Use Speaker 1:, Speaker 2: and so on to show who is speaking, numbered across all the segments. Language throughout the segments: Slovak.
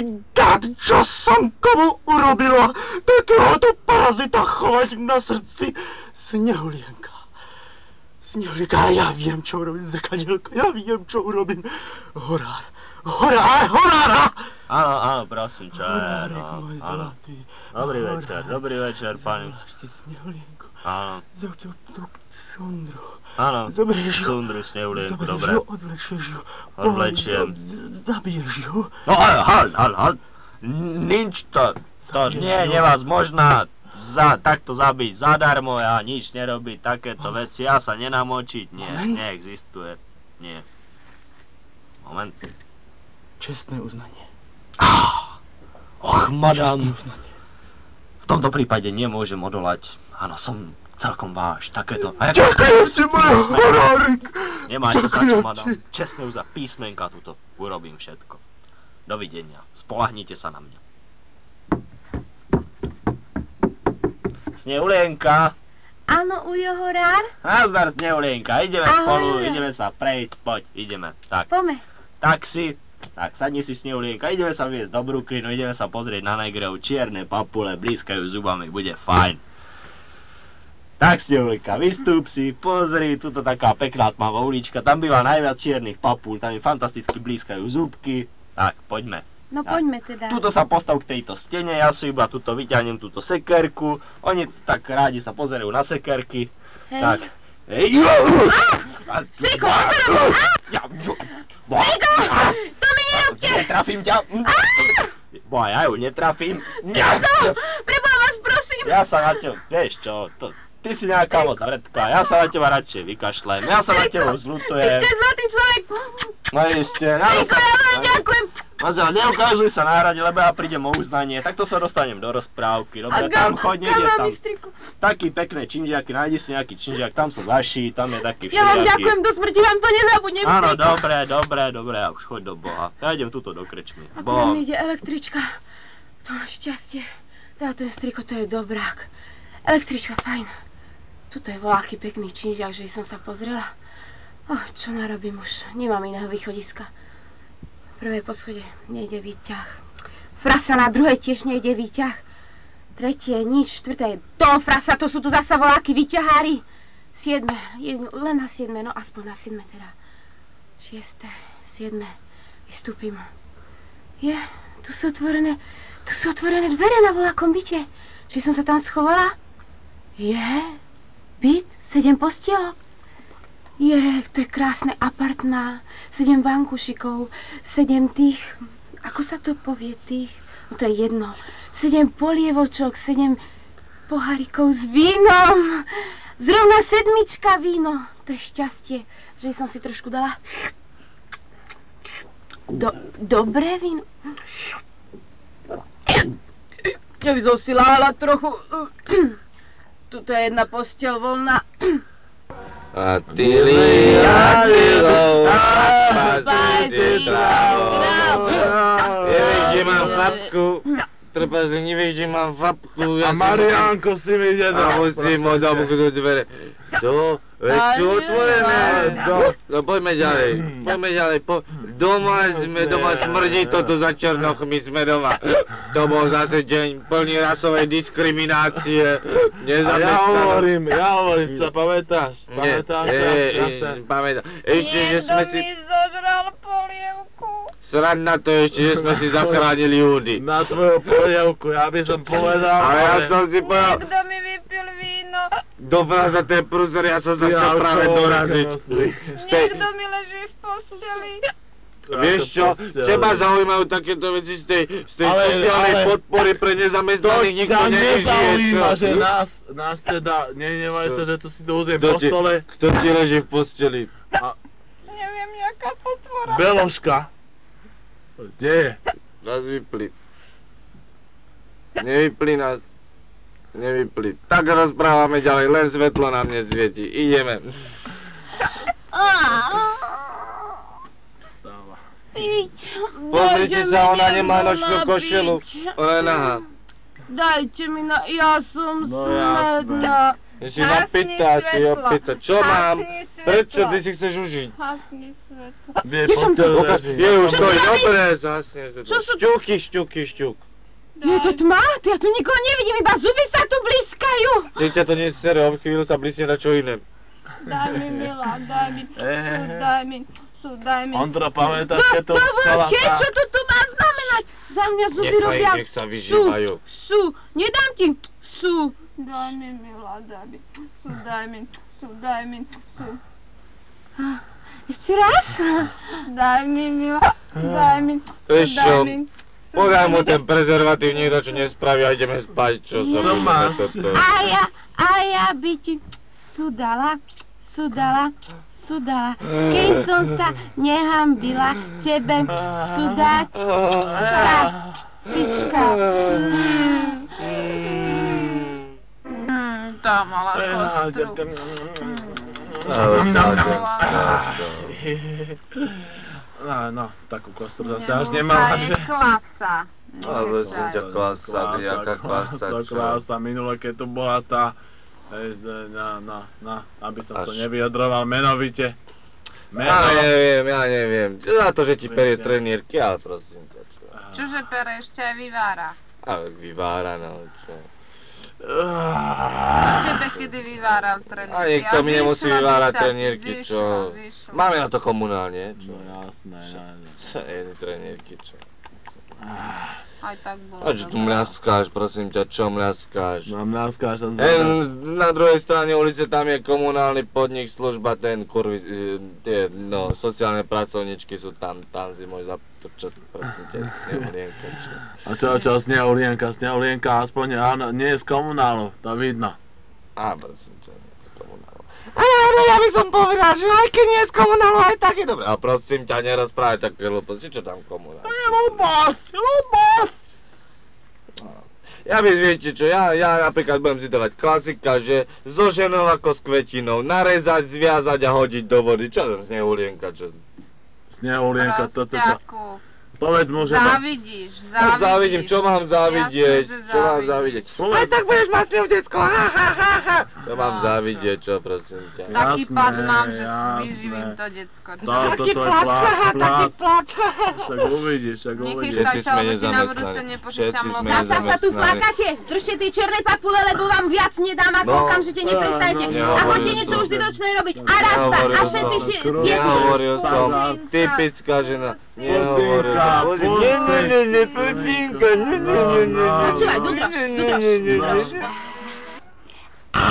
Speaker 1: my god, čo som komu urobila? Takéhoto parazita chovať na srdci. Snehulienka. Snehulienka, ale ja viem, čo urobím, zrkadielko, ja viem, čo urobím. Horár, horár, horára!
Speaker 2: Áno, áno, prosím, čo je, no, áno. Dobrý večer, dobrý večer, pani.
Speaker 1: Snehulienku.
Speaker 2: Áno,
Speaker 1: tú sundru.
Speaker 2: Áno,
Speaker 1: Zoberieš ju.
Speaker 2: cundru snehulienku,
Speaker 1: Zoberieš
Speaker 2: dobre.
Speaker 1: ju, odvlečieš ju.
Speaker 2: Odvlečiem.
Speaker 1: Zabiješ ju.
Speaker 2: No, hal, hal, hal. Nič to, to nie je vás možná za, takto zabiť zadarmo a nič nerobiť takéto veci. Ja sa nenamočiť, nie, neexistuje. Nie. Moment.
Speaker 1: Čestné uznanie.
Speaker 2: Och, madam. V tomto prípade nemôžem odolať. Áno, som celkom váš. Takéto. A
Speaker 1: Ďakujem ti, môj horárik.
Speaker 2: Nemáte za čo, madam.
Speaker 1: ti.
Speaker 2: Čestné za písmenka tuto. Urobím všetko. Dovidenia. Spolahnite sa na mňa. Sneulienka.
Speaker 3: Áno, Ujo Horár,
Speaker 2: Nazdar, Sneulienka. Ideme
Speaker 3: Ahoj.
Speaker 2: spolu, ideme sa prejsť. Poď, ideme. Tak,
Speaker 3: pome.
Speaker 2: taxi. Tak, sadni si Sneulienka. Ideme sa viesť do Brooklynu, ideme sa pozrieť na Negrov. Čierne papule, blízkajú zubami, bude fajn. Tak, Sneulienka, vystúp si, pozri, tuto taká pekná tmavá ulička, tam býva najviac čiernych papúl, tam mi fantasticky blízkajú zúbky. Tak, poďme.
Speaker 3: No
Speaker 2: Tak.
Speaker 3: poďme teda.
Speaker 2: Tuto sa postav k tejto stene, ja si iba tuto vyťahnem túto sekerku. Oni tak rádi sa pozerajú na sekerky.
Speaker 3: Hej.
Speaker 2: Tak. Ej, jo! A-
Speaker 3: Striko,
Speaker 2: Ja, jo!
Speaker 3: To mi nerobte!
Speaker 2: Netrafím ťa. Bo ja ju netrafím. Ja,
Speaker 3: Preboha vás prosím!
Speaker 2: ja sa na teba, vieš čo, to, ty si nejaká moc vredká, ja sa na teba radšej vykašlem, ja sa na teba zlutujem.
Speaker 3: Ste zlatý človek!
Speaker 2: No ešte, na
Speaker 3: ďakujem!
Speaker 2: Mazia, neukazuj sa na hrade, lebo ja prídem o uznanie, takto sa dostanem do rozprávky, dobre, tam choď, niekde tam. Taký pekné činžiaky, nájdi si nejaký činžiak, tam sa zaší, tam je taký
Speaker 3: Ja vám
Speaker 2: všelijaký.
Speaker 3: ďakujem do smrti, vám to nezabudnem,
Speaker 2: Áno, dobre, dobre, dobre, a už choď do Boha. Ja idem tuto do krečmy. Bo,
Speaker 3: mi ide električka. To má šťastie. Teda ten striko, to je dobrák. Električka, fajn. Tuto je voláky pekný činžiak, že som sa pozrela. Oh, čo narobím už? Nemám iného východiska. Prvé poschodie nejde výťah. Frasa na druhej tiež nejde výťah. Tretie nič, štvrté to frasa, to sú tu zasa voláky výťahári. Siedme, jedno, len na siedme, no aspoň na siedme teda. Šiesté, siedme, vystúpim. Je, tu sú otvorené, tu sú otvorené dvere na voľakom byte. Či som sa tam schovala? Je, byt, sedem postielok. Je, to je krásne apartmá, sedem vankušikov, sedem tých, ako sa to povie, tých, no to je jedno, sedem polievočok, sedem pohárikov s vínom, zrovna sedmička víno, to je šťastie, že som si trošku dala do, dobré víno. Ja by som si láhala trochu. Tuto je jedna posteľ voľná.
Speaker 4: A ty
Speaker 3: Pazdi trávu.
Speaker 4: Nevieš, že mám fapku, trpazli, nevieš, že mám fapku.
Speaker 5: A Mariánko si mi ide
Speaker 4: A musím ho zamknúť dvere. Čo? Veď sú otvorené. No poďme ďalej, poďme ďalej. Po... Doma sme, doma smrdí to tu za Černochmi sme doma. To bol zase deň plný rasovej diskriminácie.
Speaker 5: A ja
Speaker 4: Nezamestnanosť.
Speaker 5: hovorím, ja hovorím, sa pamätáš? Pamätáš
Speaker 4: nie,
Speaker 5: sa?
Speaker 4: pamätám. Ešte, že sme si...
Speaker 3: zožral polievku.
Speaker 4: Srad na to ešte, že sme si zachránili ľudí.
Speaker 5: Na tvoju polievku, ja by som povedal,
Speaker 4: Ale ja som si povedal,
Speaker 3: mi vypil víno.
Speaker 4: do fraza ten prúzer, ja som sa chcel práve doraziť. tej,
Speaker 3: mi leží v posteli.
Speaker 4: Vieš čo, teba zaujímajú takéto veci z tej, z tej
Speaker 5: Ale-
Speaker 4: sociálnej
Speaker 5: ale-
Speaker 4: podpory pre
Speaker 5: To
Speaker 4: nezamestnaných, nikto
Speaker 5: ťa
Speaker 4: nežije,
Speaker 5: nezaujíma,
Speaker 4: čo?
Speaker 5: že nás, nás teda, nehnevaj sa, že si to udiem
Speaker 4: Kto
Speaker 5: po stole.
Speaker 4: Kto ti leží v posteli?
Speaker 3: Neviem, nejaká potvora.
Speaker 5: Beložka. Kde je?
Speaker 4: Nás vypli. Nevypli nás. Nevypli. Tak rozprávame ďalej, len svetlo nám nesvieti. Ideme.
Speaker 3: Piť.
Speaker 4: Pozrite sa, ona nočnú košelu. Ona je nahá.
Speaker 3: Dajte mi na... Ja som
Speaker 5: No
Speaker 3: smedná.
Speaker 4: Si
Speaker 6: Hasni
Speaker 4: napýta, ty
Speaker 6: svetlo.
Speaker 4: opýta. Čo mám?
Speaker 6: Hasni svetlo.
Speaker 4: Prečo ty si chceš užiť?
Speaker 6: Hasni svetlo.
Speaker 5: Kde
Speaker 3: Kde som
Speaker 5: postel leží?
Speaker 4: je už to je dobré.
Speaker 3: Čo sú-
Speaker 4: Šťuky, šťuky, šťuk.
Speaker 3: Je to tma? To ja tu nikoho nevidím, iba zuby sa tu blízkajú.
Speaker 4: Dieťa to nie je sere, o chvíľu sa blísne na čo iné.
Speaker 6: Daj mi, milá, daj mi. Daj mi. Sú, daj mi.
Speaker 5: Ondro, pamätáš, keď to spala
Speaker 3: Dovolčie,
Speaker 5: tá...
Speaker 3: čo to tu má znamenať? Za mňa zuby
Speaker 4: Nechaj
Speaker 3: robia.
Speaker 4: ich, nech sa vyžívajú.
Speaker 3: Sú, nedám ti. Sú.
Speaker 6: Daj mi, milá, daj mi. Sú, daj mi. Sú, daj mi. Sú.
Speaker 3: Ešte raz?
Speaker 6: Daj mi, milá. Daj mi. Sú,
Speaker 4: Vieš čo,
Speaker 6: daj mi. Sú,
Speaker 4: Podaj
Speaker 6: daj
Speaker 4: mu
Speaker 6: mi.
Speaker 4: ten prezervatív, niekto čo nespraví a ideme spať, čo sa
Speaker 5: To
Speaker 4: bude
Speaker 5: máš.
Speaker 4: toto.
Speaker 3: A ja, a ja by ti sudala, sudala, sudala. Keď som sa nehambila tebe sudať, sa, sička.
Speaker 6: Mm, tá malá kostru.
Speaker 4: Ale
Speaker 6: No.
Speaker 5: No, takú kostru zase až nemala, že...
Speaker 6: klasa.
Speaker 4: Ale prosím ťa, klasa, jaká klasa,
Speaker 5: klasa, klasa, minule keď tu bola tá... Vieš, na, na, na, aby som sa
Speaker 4: Až.
Speaker 5: nevyjadroval menovite.
Speaker 4: Ja
Speaker 5: Meno...
Speaker 4: neviem, ja neviem. Za to, že ti perie trenírky, ale prosím ťa, čo?
Speaker 6: Čože pere ešte aj vyvára.
Speaker 4: Ale vyvára, no, čo?
Speaker 6: A tebe kedy vyváral trenírky?
Speaker 4: A niekto mi nemusí vyvárať
Speaker 6: 10,
Speaker 4: trenírky, čo?
Speaker 6: vyšlo, vyšlo.
Speaker 4: Máme na to komunálne, čo?
Speaker 5: No jasné, jasné.
Speaker 4: Čo je trenírky, čo?
Speaker 6: Aj tak bolo.
Speaker 4: A čo tu mľaskáš, prosím ťa, čo mľaskáš?
Speaker 5: Mám náskáš som
Speaker 4: Ten, na druhej strane ulice tam je komunálny podnik, služba, ten kurvi, e, tie, no, sociálne pracovničky sú tam, tam si môj za, to čo, prosím ťa, snehulienka, čo?
Speaker 5: A čo, čo, snehulienka, snehulienka, aspoň áno, nie je z komunálu, to vidno.
Speaker 4: Á, prosím ťa, z komunálu. Ale, ale ja by som povedal, že aj keď nie je z komunálu, aj tak je dobré. A prosím ťa, nerozprávaj také hlúposti, čo tam komunál?
Speaker 5: Hlúposť, hlúposť!
Speaker 4: Ja by viete čo, ja, ja napríklad budem citovať klasika, že so ženou ako s kvetinou, narezať, zviazať a hodiť do vody. Čo to snehulienka, čo?
Speaker 5: Snehulienka, toto, to. Povedz mu, že ma...
Speaker 6: Závidíš, závidíš.
Speaker 4: závidím, čo mám závidieť?
Speaker 6: Jasné, že
Speaker 4: Čo mám závidieť?
Speaker 5: Povedz-
Speaker 4: Aj tak budeš mať s ňou decko, ha, ha, ha, ha. Čo mám závidieť, čo, prosím ťa?
Speaker 6: Taký
Speaker 5: Jasné,
Speaker 6: pad mám, že
Speaker 5: jasné.
Speaker 6: vyživím to decko.
Speaker 5: To, to, to je plát, plát. Však uvidíš, však uvidíš.
Speaker 4: Všetci
Speaker 6: sa,
Speaker 4: sme
Speaker 6: lebo ti na
Speaker 4: nezamestnaní.
Speaker 6: nepožičam
Speaker 4: Všetci sme.
Speaker 3: Zasa sa tu
Speaker 4: nezamestnaní.
Speaker 3: plakáte, držte tie černé papule, lebo vám viac nedám, ako
Speaker 4: No.
Speaker 3: okamžite neprestajte.
Speaker 5: No,
Speaker 3: A chodte niečo
Speaker 4: som.
Speaker 3: užitočné robiť. A raz, dva, a
Speaker 4: Nehovoril
Speaker 3: všetci
Speaker 4: som.
Speaker 3: ši-
Speaker 5: Krúť.
Speaker 3: tieto.
Speaker 4: Nehovoril som, typická žena.
Speaker 5: Pusinka,
Speaker 4: Nehovoril som. Nie, nie, nie, nie, pusinka, nie, nie, nie, nie.
Speaker 3: Počúvaj, Dudroš, Dudroš, Dudroš.
Speaker 7: A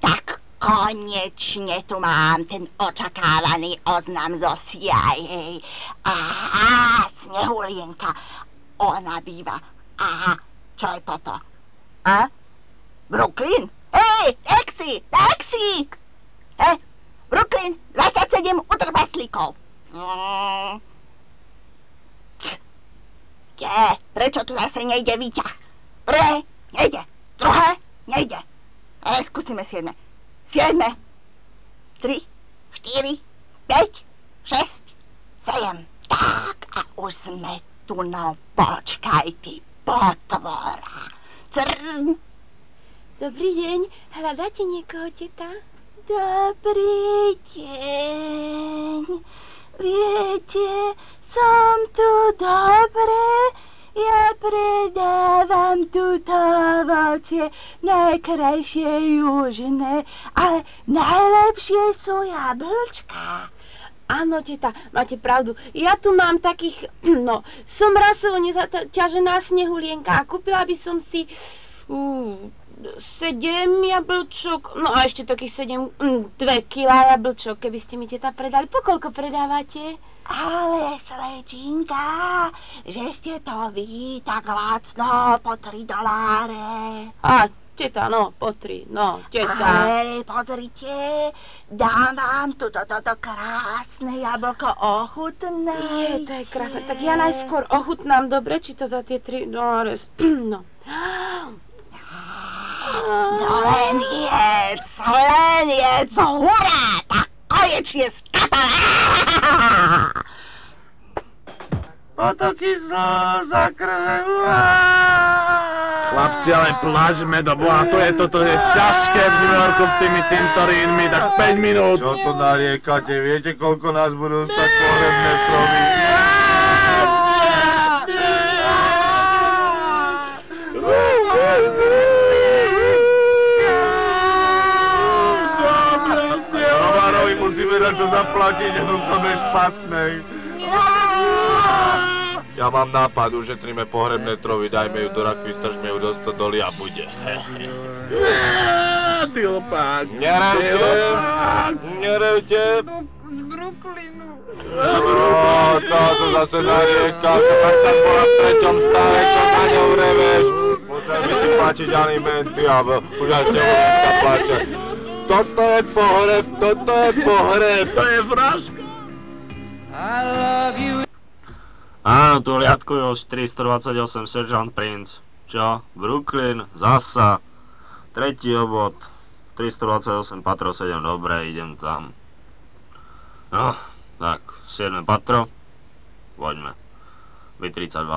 Speaker 7: tak konečne tu mám ten očakávaný oznam zo CIA. Aha, Snehulienka. Ona býva. Aha, čo je toto? A? Brooklyn? Hej, taxi, taxi! Hej, Brooklyn, 27 utrpaslíkov. Mm. Č- Kde? Prečo tu zase nejde výťah? Prvé, nejde. Druhé, nejde. Ale skúsime siedme. Siedme. Tri, štyri, päť, šesť, sedem. Tak, a už sme tu, no počkaj, ty potvora. Crn.
Speaker 3: Dobrý deň, hľadáte niekoho, teta?
Speaker 7: Dobrý deň. Viete, som tu dobre. Ja predávam túto ovocie, najkrajšie južné, ale najlepšie sú jablčka.
Speaker 3: Áno, teta, máte pravdu. Ja tu mám takých, no, som rasovo nezaťažená snehulienka a kúpila by som si uh, sedem jablčok, no a ešte takých sedem, mm, dve kilá jablčok, keby ste mi teta predali. Po koľko predávate?
Speaker 7: Ale slečinka, že ste to vy tak lacno po 3 doláre.
Speaker 3: A, teta, no, po tri, no, teta.
Speaker 7: Hej, pozrite, dám vám tu toto to, krásne jablko ochutné.
Speaker 3: Je, to je krásne. Tak ja najskôr ochutnám dobre, či to za tie 3 doláre... No.
Speaker 7: No len jedz, len jedz, hurá, tak konečne skapala.
Speaker 4: Potoky slza krve,
Speaker 5: Chlapci, ale plážme do boha, to je, toto je ťažké v New Yorku s tými cintorínmi, tak 5 minút.
Speaker 4: Čo to nariekate? Viete, koľko nás budú stať pohrebné stromy? Musíme na čo zaplatiť, jednu sme špatnej. Ja mám nápad, ušetríme pohrebné trovy, dajme ju do rakvy, strčme ju do stodoly a bude.
Speaker 5: Ty opák.
Speaker 4: Nerevte! Nerevte!
Speaker 6: Z Brooklynu.
Speaker 4: No, táto zase narieka, tak tak bola v treťom stave, čo na ňou reveš. Musíme si platiť alimenty a už aj ste sa plače. Toto je pohreb, toto je pohreb.
Speaker 5: To je fraška.
Speaker 2: Áno, tu liadkujú 428 Sergeant Prince. Čo? Brooklyn, zasa. Tretí obvod. 328 patro 7, dobre, idem tam. No, tak, 7 patro. Poďme. V32.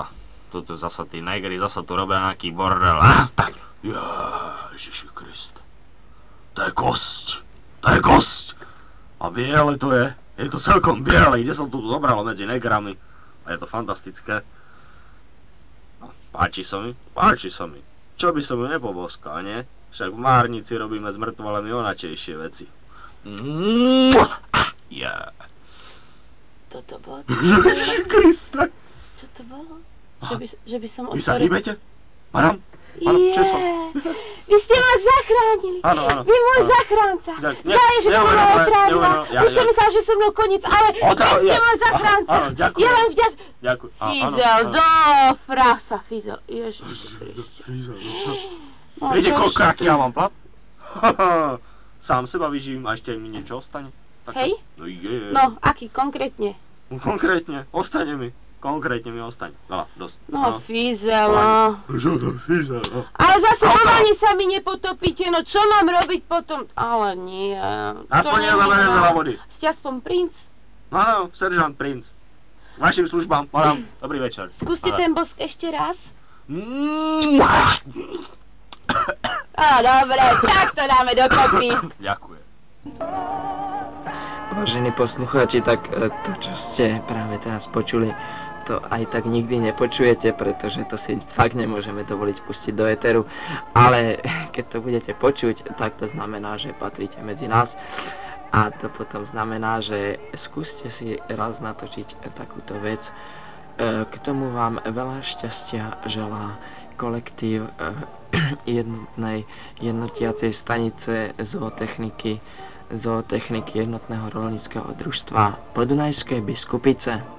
Speaker 2: Tuto zasa tí negri, zasa tu robia nejaký bordel. Ah, tak. Ježiši Kriste. To je kosť. To je kosť. A biele to je. Je to celkom biele, kde som tu zobral medzi negrami. A je to fantastické. No, páči sa mi, páči sa mi. Čo by som ju nepoboskal, nie? Však v Márnici robíme s mŕtvolami onačejšie veci. Ja.
Speaker 3: Toto bolo?
Speaker 2: Kriste.
Speaker 3: Čo to bolo? Že by, že by som
Speaker 2: Vy sa
Speaker 3: otvoril...
Speaker 2: hýbete? Madam? Áno, som?
Speaker 3: Vy ste ma zachránili.
Speaker 2: Áno, áno.
Speaker 3: Vy môj
Speaker 2: áno.
Speaker 3: zachránca.
Speaker 2: Ne-
Speaker 3: Zaje, že som ma otrávila.
Speaker 2: neuvedomé, ja-
Speaker 3: Už som
Speaker 2: ja-
Speaker 3: myslela, že som mnou koniec, ale
Speaker 2: Otra-
Speaker 3: vy ste
Speaker 2: ja-
Speaker 3: môj zachránca.
Speaker 2: Áno, ďakujem.
Speaker 3: Ja len vďač...
Speaker 2: Ďakujem.
Speaker 3: Fizel, do frasa, Fizel. Ježiši Kriste.
Speaker 2: Fizel, no čo?
Speaker 3: No,
Speaker 2: Viete, koľko ja mám plat? Sám seba vyživím a ešte mi niečo ostane. Tak,
Speaker 3: Hej?
Speaker 2: No je.
Speaker 3: No, aký konkrétne?
Speaker 2: Konkrétne, ostane mi. Konkrétne mi ostane. Veľa, dosť.
Speaker 3: No, Fizel, no.
Speaker 2: Čo to Fizel, no.
Speaker 3: Ale zase
Speaker 2: Auto.
Speaker 3: ani sa mi nepotopíte, no čo mám robiť potom? Ale nie.
Speaker 2: Aspoň mene
Speaker 3: nemám.
Speaker 2: veľa vody.
Speaker 3: Ste aspoň princ.
Speaker 2: No, áno, seržant princ. Vašim službám, madam, dobrý večer.
Speaker 3: Skúste
Speaker 2: Ale-
Speaker 3: ten bosk ešte raz.
Speaker 2: Mua!
Speaker 3: Á, dobre, tak to dáme dokopy.
Speaker 2: Ďakujem.
Speaker 8: Vážení poslucháči, tak e, to, čo ste práve teraz počuli, to aj tak nikdy nepočujete, pretože to si fakt nemôžeme dovoliť pustiť do éteru. Ale keď to budete počuť, tak to znamená, že patríte medzi nás. A to potom znamená, že skúste si raz natočiť takúto vec. E, K tomu vám veľa šťastia želá kolektív e, jednotnej jednotiacej stanice zootechniky zootechniky jednotného rolníckého družstva Podunajskej biskupice.